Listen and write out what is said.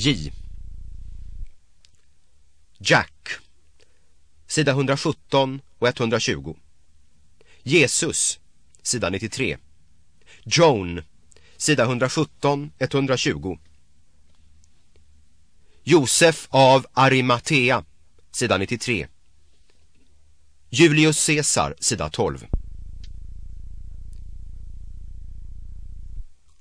J. Jack. Sida 117 och 120. Jesus. Sida 93. Joan. Sida 117, 120. Josef av Arimatea. Sida 93. Julius Caesar, sida 12.